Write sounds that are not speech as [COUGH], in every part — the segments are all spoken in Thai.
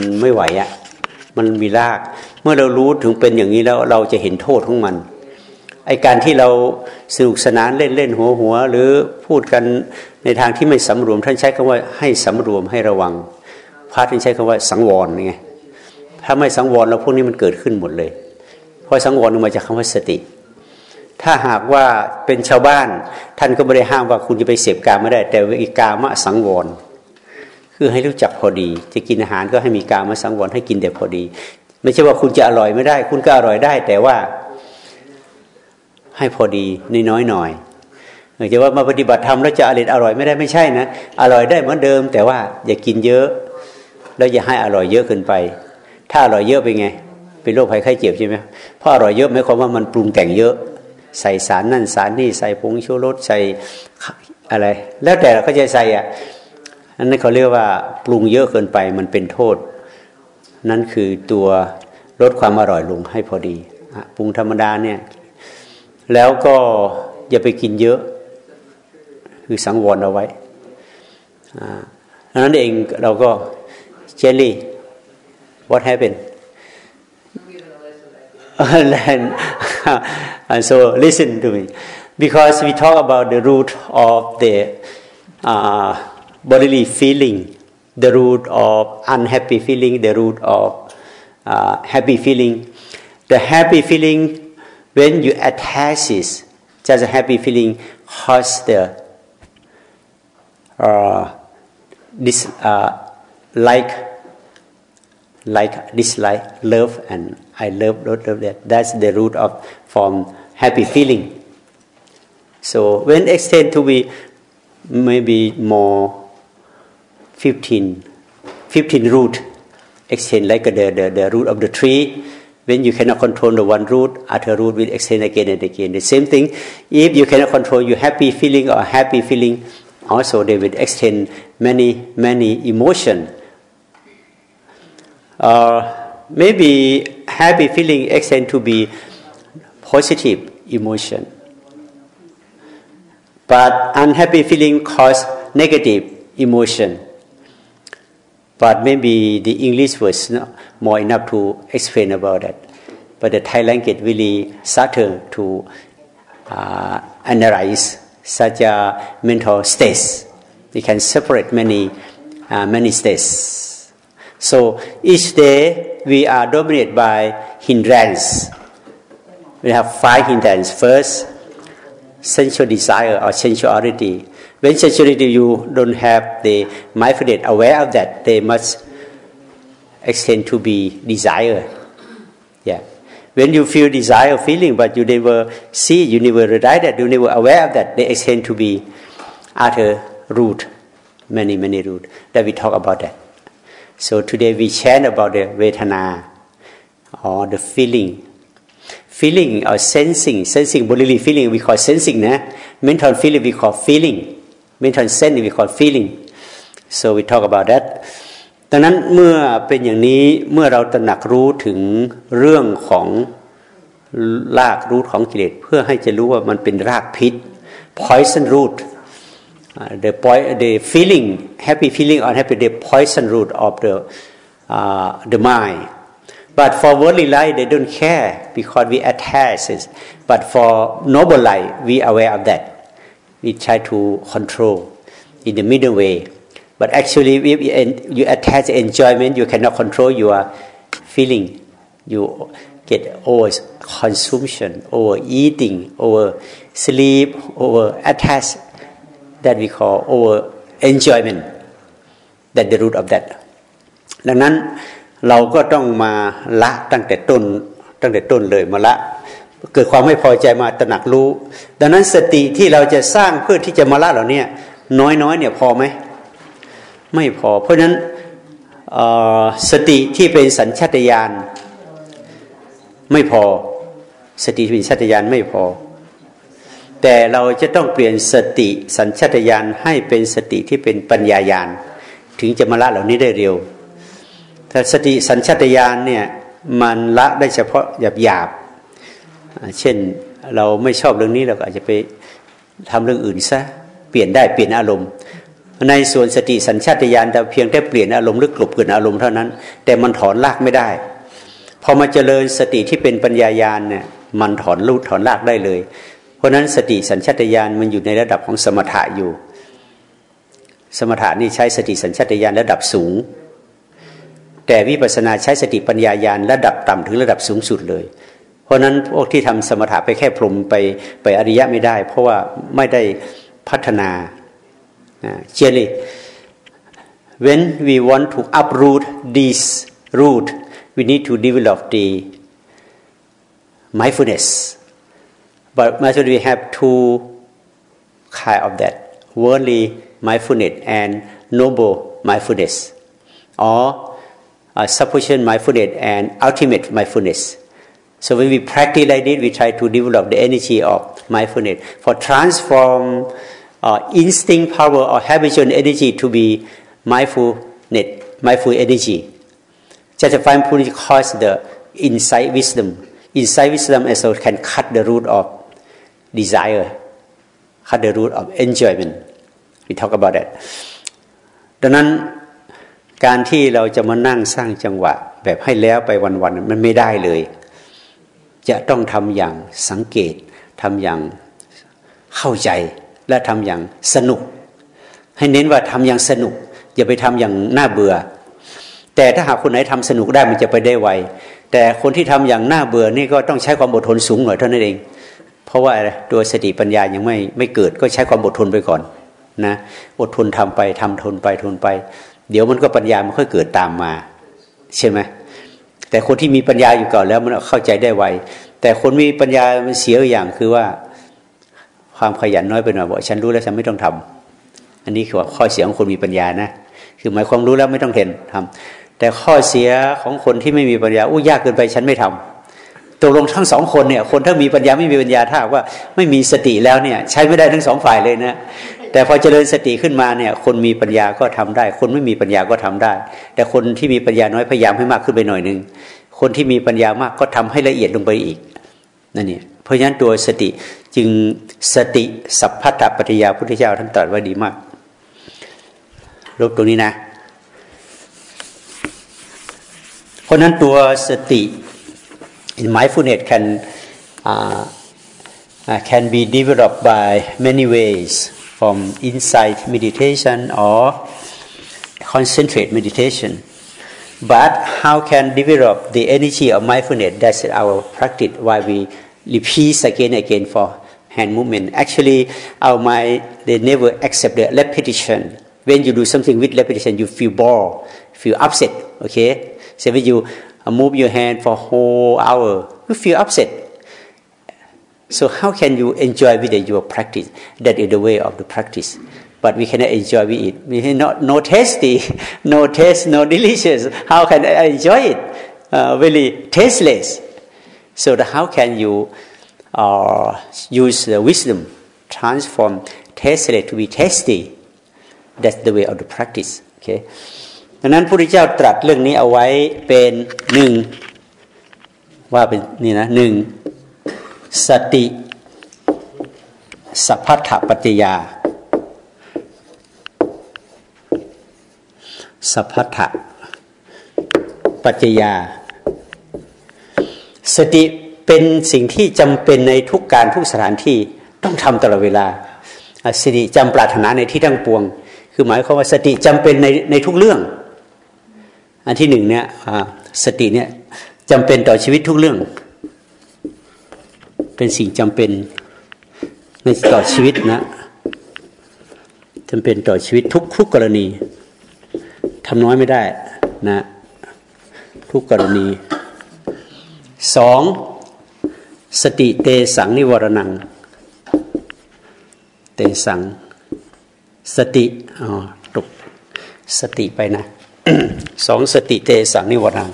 มันไม่ไหวอะ่ะ มันมีราก เมื่อเรารู้ถึงเป็นอย่างนี้แล้วเราจะเห็นโทษของมันไอการที่เราสนุกสนานเล่นเล่นหัวหัว หรือพูดกันในทางที่ไม่สำรวม ท่านใช้คำว่าให้สำรวมให้ระวังพระท่านใช้คำว่าสังวรไงถ้าไม่สังวรแล้วพวกนี้มันเกิดขึ้นหมดเลย เพราะสังวรมาจากคำว่าสติ ถ้าหากว่าเป็นชาวบ้าน ท่านก็ไม่ได้ห้ามว่าคุณจะไปเสพกามไม่ได้ แต่วิกามะสังวร คือให้รู้จักพอดี จะกินอาหารก็ให้มีการมะสังวรให้กินแต่พอดี ไม่ใช่ว่าคุณจะอร่อยไม่ได้ คุณก็อร่อยได้ แต่ว่าให้พอดีน้อยหน่อยจะว่ามาปฏิบัติธรรมแล้วจะอร่อยอร่อยไม่ได้ไม่ใช่นะอร่อยได้เหมือนเดิม แต่ว่าอย่ากินเยอะ แล้วอย่าให้อร่อยเยอะเกินไป ถ้าอร่อยเยอะเป็นไง เป็นโรคภัยไข้เจ็บใช่ไหมเพราะอร่อยเยอะหมายความว่ามันปรุงแต่งเยอะใส่สารนั่นสารนี่ใส่ผงชูรสใส่อะไร แล้วแต่เราก็จะใส่อะ นั่นเขาเรียกว่าปรุงเยอะเกินไปมันเป็นโทษ นั่นคือตัวลดความอร่อยลงให้พอดีปรุงธรรมดาเนี่ย แล้วก็อย่าไปกินเยอะ คือสังวรเอาไว้ดังนั้นเองเราก็เจลลี่ what happened and, and so listen to me because we talk about the root of the uh, bodily feeling the root of unhappy feeling the root of uh, happy feeling the happy feeling when you attach it, just a happy feeling cause the uh, this uh, like like dislike love and I love love, love that that's the root of from happy feeling. So when extend to be maybe more 15, 15 root extend like the, the, the root of the tree when you cannot control the one root, other root will extend again and again. The same thing, if you cannot control your happy feeling or happy feeling, also they will extend many, many emotion. Uh, maybe happy feeling extend to be positive emotion. But unhappy feeling cause negative emotion. But maybe the English was not more enough to explain about that. But the Thai language really started to uh, analyze such a mental states. We can separate many, uh, many states. So each day we are dominated by hindrance. We have five hindrance. First, sensual desire or sensuality. When sensuality you don't have the mindfulness aware of that, they must extend to be desire. Yeah. When you feel desire feeling, but you never see, you never realize that, you never aware of that, they extend to be other root, many, many root. That we talk about that. So today we chant about the Vedana, or the feeling. Feeling or sensing, sensing bodily feeling we call sensing, nah? mental feeling we call feeling, mental sensing we call feeling. So we talk about that. ดังนั้นเมื่อเป็นอย่างนี้เมื่อเราตระหนักรู้ถึงเรื่องของรากรูทของกิเลสเพื่อให้จะรู้ว่ามันเป็นรากพิษ poison root the point the feeling happy feeling or happy the poison root of the uh, the mind but for worldly life they don't care because we attach it but for noble life we aware of that we try to control in the middle way But actually, if you attach enjoyment, you cannot control your feeling. You get over consumption, over eating, over sleep, over attach. That we call over enjoyment. That the root of that. ดังนั้นเราก็ต้องมาละตั้งแต่ต้นตั้งแต่ต้นเลยมาละ เกิดความไม่พอใจมาตระหนักรู้ ดังนั้นสติที่เราจะสร้างเพื่อที่จะมาละเหล่านี้น้อยๆเนี่ยพอไหมไม่พอ เพราะฉะนั้นสติที่เป็นสัญชาตญาณไม่พอ สติเป็นสัญชาตญาณไม่พอ แต่เราจะต้องเปลี่ยนสติสัญชาตญาณให้เป็นสติที่เป็นปัญญายาณถึงจะมาละเหล่านี้ได้เร็วแต่สติสัญชาตญาณเนี่ยมันละได้เฉพาะหยาบหยาบ เช่นเราไม่ชอบเรื่องนี้เราก็อาจจะไปทำเรื่องอื่นซะเปลี่ยนได้เปลี่ยนอารมณ์ ในส่วนสติสัญชาตญาณแต่เพียงแค่เปลี่ยนอารมณ์หรือกลบเกินอารมณ์เท่านั้น แต่มันถอนลากไม่ได้ พอมาเจริญสติที่เป็นปัญญายาณเนี่ยมันถอนรูดถอนลากได้เลย เพราะนั้นสติสัญชาตญาณมันอยู่ในระดับของสมถะอยู่ สมถะนี่ใช้สติสัญชาตญาณระดับสูง แต่วิปัสสนาใช้สติปัญญายาณระดับต่ำถึงระดับสูงสุดเลย ราะนั้นพวกที่ทำสมถะไปแค่พรมไปไปอริยะไม่ได้ เพราะว่าไม่ได้พัฒนาเจลี when we want to uproot this root we need to develop the mindfulness. But mindfulness we have two kind of that: worldly mindfulness and noble mindfulness, or uh, sufficient mindfulness and ultimate mindfulness. So when we practice like this, we try to develop the energy of mindfulness for transform uh, instinct power or habitual energy to be mindfulness, mindful energy. Just find Puri calls the insight wisdom. Insight wisdom also can cut the root of desire, cut the root of enjoyment. We talk about that. ดังนั้นการที่เราจะมานั่งสร้างจังหวะ แบบให้แล้วไปวันๆมันไม่ได้เลย จะต้องทำอย่างสังเกตทำอย่างเข้าใจและทำอย่างสนุก ให้เน้นว่าทำอย่างสนุก อย่าไปทำอย่างน่าเบื่อ แต่ถ้าหากคนไหนทำสนุกได้มันจะไปได้ไวแต่คนที่ทำอย่างน่าเบื่อนี่ก็ต้องใช้ความอดทนสูงหน่อยเท่านั้นเอง เพราะว่าตัวสติปัญญายังไม่ไม่เกิดก็ใช้ความอดทนไปก่อนนะอดทนทำไปทำทนไปทนไป เดี๋ยวมันก็ปัญญามันค่อยเกิดตามมา ใช่ไหม แต่คนที่มีปัญญาอยู่ก่อนแล้วมันเข้าใจได้ไวแต่คนมีปัญญามันเสียอย่างคือว่า ความขยันน้อยไปหน่อยบอกฉันรู้แล้วฉันไม่ต้องทำอันนี้คือข้อเสียของคนมีปัญญานะ คือหมายความรู้แล้วไม่ต้องเห็นทำแต่ข้อเสียของคนที่ไม่มีปัญญาอู้ยากเกินไปฉันไม่ทำตกลงทั้งสองคนเนี่ย คนถ้ามีปัญญาไม่มีปัญญาถ้าว่าไม่มีสติแล้วเนี่ย ใช้ไม่ได้ทั้งสองฝ่ายเลยนะ แต่พอเจริญสติขึ้นมาเนี่ยคนมีปัญญาก็ทำได้ คนไม่มีปัญญาก็ทำได้ แต่คนที่มีปัญญาน้อยพยายามให้มากขึ้นไปหน่อยหนึ่งคนที่มีปัญญามากก็ทำให้ละเอียดลงไปอีกนั่นเนี่ยเพราะฉะนั้นตัวสติจึงสติสัพพัตตปัญญาพุทธเจ้าท่านตรัสไว้ดีมากลบตรงนี้นะราะนั้นตัวสติ in mindfulness can uh, can be developed by many ways from insight meditation or concentrate meditation. But how can develop the energy of mindfulness? That's our practice why we repeat again and again for hand movement. Actually our mind they never accept the repetition. When you do something with repetition you feel bored feel upset okay? So when you move your hand for whole hour, you feel upset. So how can you enjoy with your practice? That is the way of the practice. But we cannot enjoy with it. We not no tasty, [LAUGHS] no taste, no delicious. How can I enjoy it? Uh, really tasteless. So the, how can you uh, use the wisdom, transform tasteless to be tasty? That's the way of the practice. Okay. ดังนั้นพระพุทธเจ้าตรัสเรื่องนี้เอาไว้เป็นหนึ่งว่าเป็นนี่นะหนึ่ง สติสัพพัทธปัจจยาสัพพัทธปัจจยา สติเป็นสิ่งที่จำเป็นในทุกการทุกสถานที่ต้องทำตลอดเวลาสติจำปรารถนาในที่ทั้งปวง คือหมายความว่าสติจำเป็นในในทุกเรื่อง อันที่หนึ่งเนี่ยสติเนี่ยจำเป็นต่อชีวิตทุกเรื่อง เป็นสิ่งจำเป็นในต่อชีวิตนะจำเป็นต่อชีวิตทุกทุกกรณีทำน้อยไม่ได้นะ ทุกกรณีสองสติเตสังนิวรนัง เตสัง สติอ๋อตกสติไปนะสองสติเตสังนิวรัง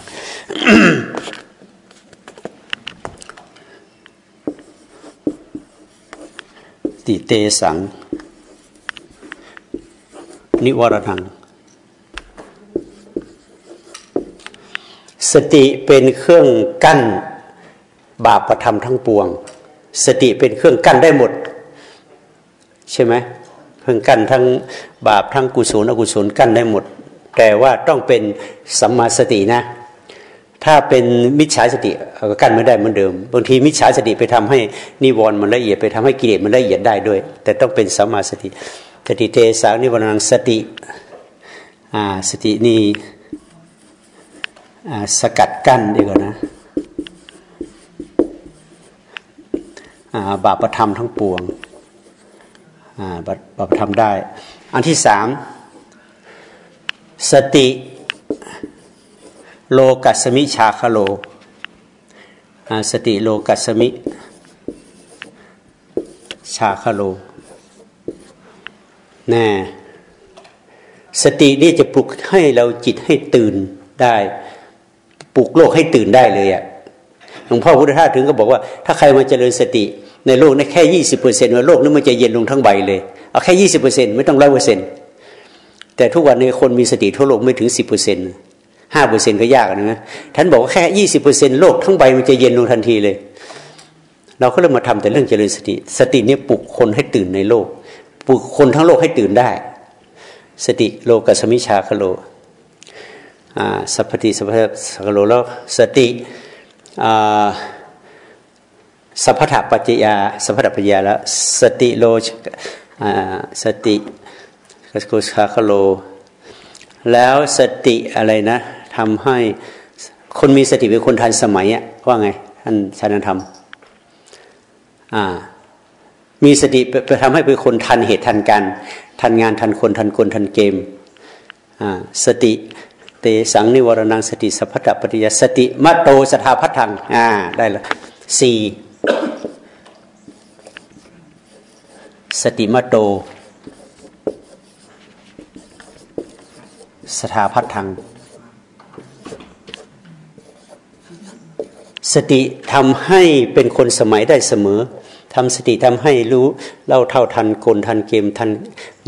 ติเตสัง นิวรนัง สติเป็นเครื่องกั้นบาปประธรรมทั้งปวง สติเป็นเครื่องกั้นได้หมด ใช่ไหมเพิ่งกั้นทั้งบาปทั้งกุศลอกุศลกั้นได้หมด แต่ว่าต้องเป็นสัมมาสตินะ ถ้าเป็นมิจฉาสติกั้นไม่ได้เหมือนเดิม บางทีมิจฉาสติไปทำให้นิวรณ์มันละเอียดไปทำให้กิเลสมันละเอียดได้ด้วย แต่ต้องเป็นสัมมาสติสติเทสานิวรณังสติอ่าสตินี่สกัดกั้นดีกว่านะบาปธรรมทั้งปวงบาปธรรมได้ อันที่สามสติ โลกัสมิชาคโล สติโลกัสมิ ชาคโลแน่สตินี่จะปลุกให้เราจิตให้ตื่นได้ ปลุกโลกให้ตื่นได้เลยอะ่ะหลวงพ่อพุทธทาสถึงก็บอกว่า ถ้าใครมาเจริญสติในโลกนี้แค่ยี่สิบเปอร์เซ็นต์ว่าโลกนี้มันจะเย็นลงทั้งใบเลยเอาแค่ยี่สิบเปอร์เซ็นต์ไม่ต้องร้อยเปอร์เซ็นต์แต่ทุกวันนี้คนมีสติทั่วโลกไม่ถึงสิบเปอร์เซ็นต์ ห้าเปอร์เซ็นก็ยากนะท่านบอกว่าแค่ยี่สิบเปอร์เซ็นโลกทั้งใบมันจะเย็นลงทันทีเลย เราก็เลยมมาทำแต่เรื่องเจริญสติ สตินี้ปลุกคนให้ตื่นในโลก ปลุกคนทั้งโลกให้ตื่นได้ สติโลกัสมิชาคโลสัพพติสัพพะสคโลแล้วสติสัพพะปัจจยาสัพพะปัจจยาแล้วสติโลสติกัสกุชาคโล แล้วสติอะไรนะทำให้คนมีสติเป็นคนทันสมัยอะว่าไงท่านชานธรรมอ่า มีสติไปทำให้เป็นคนทันเหตุทันการทันงานทันคนทันคนทันเกมอ่าสติเตสังนิวรณังสติสัพพะปฏิยสติมัตโตสถาพัทังอ่าได้ละสี่สติมโต สถาพัทัง สติทำให้เป็นคนสมัยได้เสมอทำสติทำให้รู้เล่าเท่าทันคนทันเกมทัน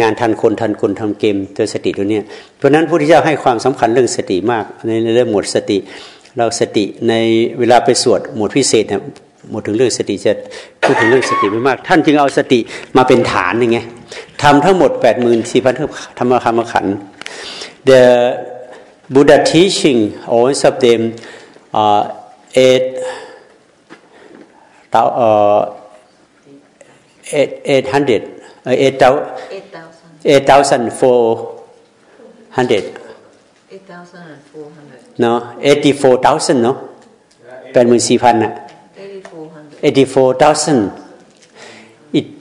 งานทันคนทันคนทำเกมตัวสติตัวเนี้ยเพราะนั้นพระพุทธเจ้าให้ความสำคัญเรื่องสติมากในเรื่องหมวดสติ เราสติในเวลาไปสวดหมวดพิเศษเนี่ยหมดถึงเรื่องสติจะพูดถึงเรื่องสติไม่มาก ท่านจึงเอาสติมาเป็นฐานยังไงทำทั้งหมดแปดหมื่นสี่พันธรรมคำขัน the Buddha teaching all of them uh, eight uh, eight eight hundred uh, eight thousand eight thousand four hundred eight thousand four hundred no eighty four thousand no แปดหมื่นสี่พันอะ84,000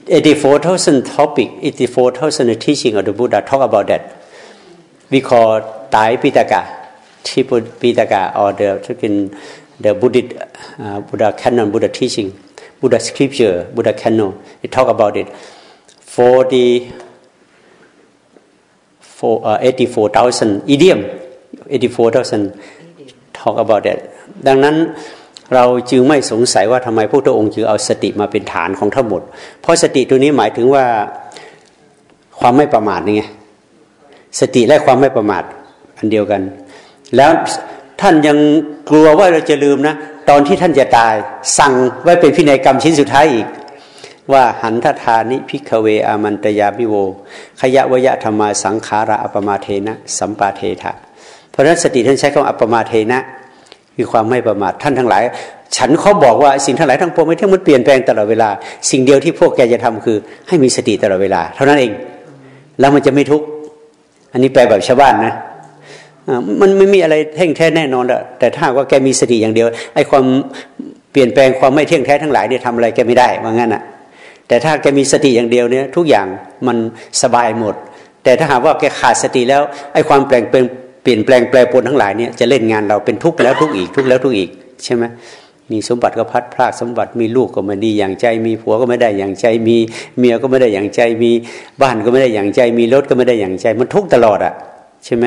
84,000 topic 84,000 teaching of the Buddha talk about that we call Tai Pitaka Triple Pitaka or the the Buddhist uh, Buddha canon Buddha teaching Buddha scripture Buddha canon it talk about it 40 for, uh, 84,000 idiom 84,000 talk about that ดังนั้นเราจึงไม่สงสัยว่าทำไมพระพุทธองค์จึงเอาสติมาเป็นฐานของทั้งหมด เพราะสติตัวนี้หมายถึงว่าความไม่ประมาทนี่ไงส ติและความไม่ประมาทอันเดียวกัน แล้วท่านยังกลัวว่าเราจะลืมนะ ตอนที่ท่านจะตาย สั่งไว้เป็นพินัยกรรมชิ้นสุดท้ายอีก ว่าหันทะทานิ ภิกขะเวอามันตะยามิโว ขะยะวะยะธัมมาสังขารา อัปปะมาเทนะ สัมปาเทถะเพราะฉะนั้นสติท่านใช้คำอัปปะมาเทนะคือความไม่ประมาทท่านทั้งหลาย ฉันเขาบอกว่าสิ่งทั้งหลายทั้งปวงไม่เที่ยงมันเปลี่ยนแปลงตลอดเวลา สิ่งเดียวที่พวกแกจะทำคือ ให้มีสติตลอดเวลา เท่านั้นเอง แล้วมันจะไม่ทุกข์ อันนี้แปลแบบชาวบ้านนะมันไม่มีอะไรเท่งแท้แน่นอนอะแต่ถ้าว่าแกมีสติอย่างเดียวไอ้ความเปลี่ยนแปลงความไม่เที่ยงแท้ทั้งหลายเนี่ยทำอะไรแกไม่ได้ว่างั้นอะแต่ถ้าแกมีสติอย่างเดียวเนี่ยทุกอย่างมันสบายหมด แต่ถ้าหากว่าแกขาดสติแล้วไอ้ความแปลงเป็นเปลี่ยนแปลงแปรปรวนทั้งหลายเนี่ยจะเล่นงานเราเป็นทุกข์แล้วทุกข์อีกทุกข์แล้วทุกข์อีกใช่ไหม มีสมบัติก็พลัดพรากสมบัติมีลูกก็ไม่ดีอย่างใจ มีผัวก็ไม่ได้อย่างใจ มีเมียก็ไม่ได้อย่างใจ มีบ้านก็ไม่ได้อย่างใจ มีรถก็ไม่ได้อย่างใจ มันทุกข์ตลอดอะใช่ไหม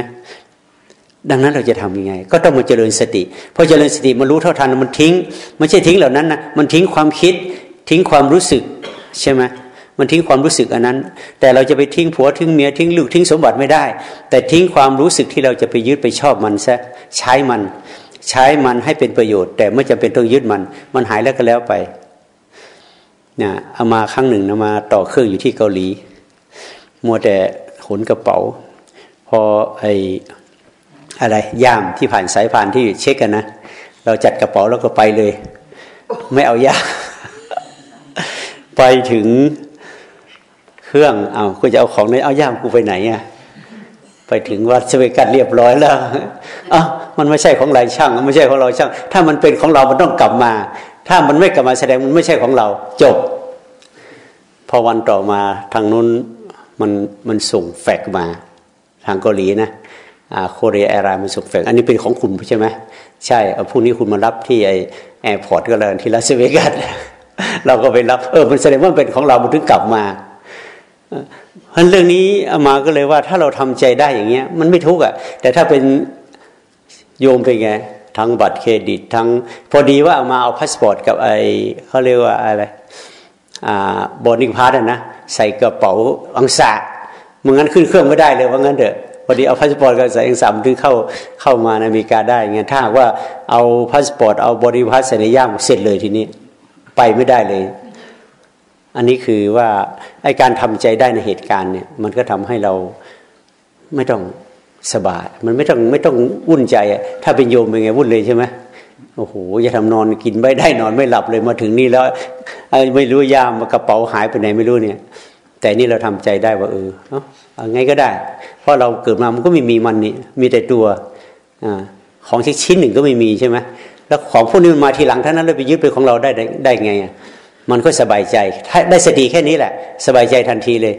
ดังนั้นเราจะทำยังไง ก็ต้องมาเจริญสติพอเจริญสติมันรู้เท่าทันมันทิ้งไม่ใช่ทิ้งเหล่านั้นนะมันทิ้งความคิด ทิ้งความรู้สึกใช่ไหมมันทิ้งความรู้สึกอันนั้น แต่เราจะไปทิ้งผัวทิ้งเมียทิ้งลูกทิ้งสมบัติไม่ได้ แต่ทิ้งความรู้สึกที่เราจะไปยึดไปชอบมันซะใช้มัน ใช้มันให้เป็นประโยชน์ แต่ไม่จำเป็นต้องยึดมัน มันหายแล้วก็แล้วไปเนี่ยเอามาครั้งหนึ่งนะมาต่อเครื่องอยู่ที่เกาหลี มัวแต่ขนกระเป๋า พอไออะไรย่ามที่ผ่านสายผ่านที่เช็คกันนะเราจัดกระเป๋าแล้วก็ไปเลย ไม่เอายาไปถึงเครื่องเอากูจะเอาของในเอาย่ามกูไปไหนอะไปถึงลาสเวกัสเรียบร้อยแล้วอะ มันไม่ใช่ของเราช่างไม่ใช่ของเราช่าง ถ้ามันเป็นของเรามันต้องกลับมา ถ้ามันไม่กลับมาแสดงมันไม่ใช่ของเรา จบ พอวันต่อมาทางนู้นมันมันส่งแฟกซ์มา ทางเกาหลีนะ Korea Airline มันส่งแฟกซ์อันนี้เป็นของคุณใช่ไหมใช่เอาพรุ่งนี้คุณมารับที่ไอ airport ก็แล้วที่ลาสเวกัสเราก็ไปรับเออมันแสดงว่าเป็นของเรามันถึงกลับมาเพราะเรื่องนี้มาก็เลยว่าถ้าเราทำใจได้อย่างเงี้ย มันไม่ทุกข์อะแต่ถ้าเป็น โยมเป็นไง ทั้งบัตรเครดิต ทั้งพอดีว่าเอามาเอาพาสปอร์ตกับไอเขาเรียกว่าอะไรอ่า boarding pass นะใส่กระเป๋าอังสะมึงงั้นขึ้นเครื่องไม่ได้เลยว่างั้นเถอะพอดีเอาพาสปอร์ตกับใส่อังสะมันถึงเข้าเข้ามาในอเมริกาได้เงี้ยถ้าว่าเอาพาสปอร์ตเอา boarding pass ใส่ในย่ามเสร็จเลยทีนี้ไปไม่ได้เลย อันนี้คือว่าไอการทำใจได้ในเหตุการณ์เนี่ย มันก็ทำให้เราไม่ต้อง สบายมันไม่ต้องไม่ต้องวุ่นใจอะถ้าเป็นโยมเป็นไงวุ่นเลยใช่ไหมโอ้โหจะทำนอนกินไม่ได้นอนไม่หลับเลยมาถึงนี่แล้วไม่รู้ยามกระเป๋าหายไปไหนไม่รู้เนี่ย แต่นี่เราทำใจได้ว่าเออเอาไงก็ได้ เพราะเราเกิดมามันก็ไม่มีมันนี่มีแต่ตัวอของชิ้นหนึ่งก็ไม่มีใช่ไหมแล้วของพวกนี้มันมาทีหลังท่านั้นเราไปยึดเป็นของเราได้ได้ไงอะมันก็สบายใจถ้าได้สติแค่นี้แหละ สบายใจทันทีเลย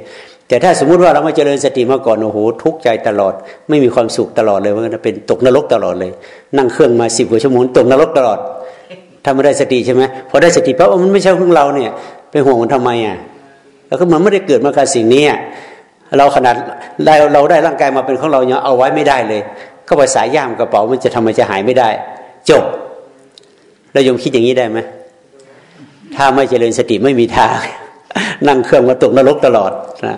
แต่ถ้าสมมุติว่าเรามาเจริญสติมาก่อนโอ้โหทุกข์ใจตลอด ไม่มีความสุขตลอดเลยว่าเป็นตกนรกตลอดเลย นั่งเครื่องมาสิบกว่าชั่วโมงตกนรกตลอดถ้าไม่ได้สติใช่ไหมพอได้สติปั๊บมันไม่ใช่ของเราเนี่ยไปห่วงมันทำไมอะแล้วก็มันไม่ได้เกิดมาการสิ่งนี้เราขนาดเราเราได้ร่างกายมาเป็นของเราเนี่ยเอาไว้ไม่ได้เลย ก็ไปสายย่ามกระเป๋ามันจะทำไมจะหายไม่ได้ จบแล้วยมคิดอย่างนี้ได้ไหมถ้าไม่เจริญสติไม่มีทาง นั่งเครื่องมาตกนรกตลอดนะ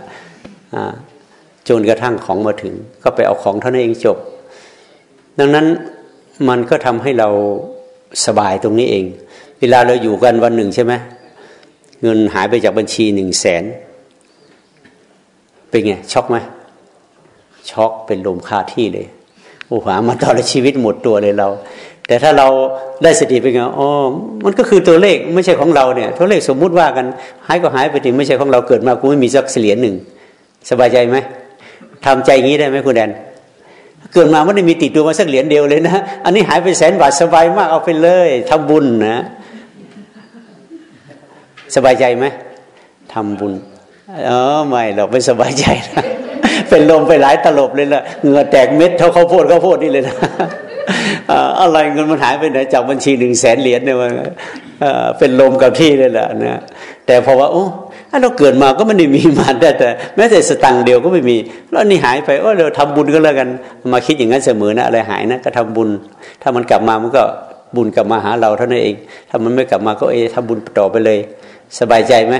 จนกระทั่งของมาถึง ก็ไปเอาของเท่านั้นเองจบ ดังนั้นมันก็ทำให้เราสบายตรงนี้เอง เวลาเราอยู่กันวันหนึ่งใช่ไหมเงินหายไปจากบัญชีหนึ่งแสนเป็นไงช็อกไหมช็อกเป็นลมคาที่เลยโอ้หามาตลอดชีวิตหมดตัวเลยเรา แต่ถ้าเราได้สติเป็นไงอ๋อมันก็คือตัวเลขไม่ใช่ของเราเนี่ย ตัวเลขสมมุติว่ากันหายก็หายไปถึงไม่ใช่ของเราเกิดมากูไม่มีสักเหรียหนึ่ง สบายใจไหมทำใจงี้ได้ไหมคุณแดนเกิดมาไม่ได้มีติดตัวมาสักเหรียญเดียวเลยนะอันนี้หายไปแสนบาทสบายมากเอาไปเลยทำบุญนะ สบายใจไหมทำบุญเออไม่เราไม่สบายใจนะเป็นลมไปหลายตลบเลยละเหงื่อแตกเม็ดเท่าข้าวโพดข้าวโพดนี่เลยนะ อะไรเงินมันหายไปไหนจากบัญชีหนึ่งแสนเหรียญเนี่ยมันเป็นลมกับที่เลยแหละนะแต่พอว่าโอ้เราเกิดมาก็ไม่ได้มีมาได้แต่ แม้แต่สตังค์เดียวก็ไม่มี แล้วนี่หายไปโอ้เราทำบุญก็แล้วกัน มาคิดอย่างนั้นเสมอนะอะไรหายนะก็ทำบุญ ถ้ามันกลับมามันก็บุญกลับมาหาเราเท่านั้นเอง ถ้ามันไม่กลับมาก็เอทำบุญต่อไปเลย สบายใจไหม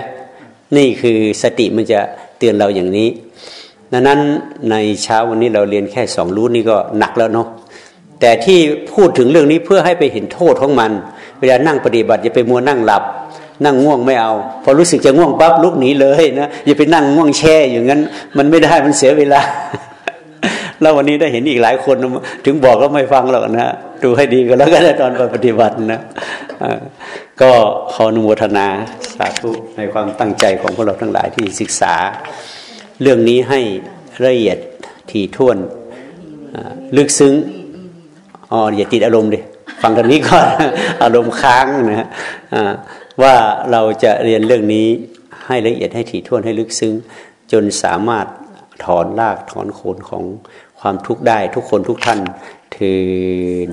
นี่คือสติมันจะเตือนเราอย่างนี้ดังนั้นในเช้าวันนี้เราเรียนแค่สองรู้นี่ก็หนักแล้วเนาะ แต่ที่พูดถึงเรื่องนี้เพื่อให้ไปเห็นโทษของมัน เวลานั่งปฏิบัติอย่าไปมัวนั่งหลับ นั่งง่วงไม่เอา พอรู้สึกจะง่วงปั๊บลุกหนีเลยนะอย่าไปนั่งง่วงแช่อย่างนั้น มันไม่ได้มันเสียเวลาแล้ววันนี้ได้เห็นอีกหลายคน ถึงบอกก็ไม่ฟังหรอกนะดูให้ดีก็แล้วกันตอนปฏิบัตินะก็ขออนุโมทนาสาธุในความตั้งใจของพวกเราทั้งหลายที่ศึกษา เรื่องนี้ให้ละเอียดถี่ถ้วนลึกซึ้ง อ๋ออย่าติดอารมณ์ดิฟังตรงนี้ก่อน อารมณ์ค้างนะฮะว่าเราจะเรียนเรื่องนี้ให้ละเอียดให้ถี่ถ้วนให้ลึกซึ้ง จนสามารถถอนรากถอนโคนของความทุกข์ได้ทุกคนทุกท่านถืน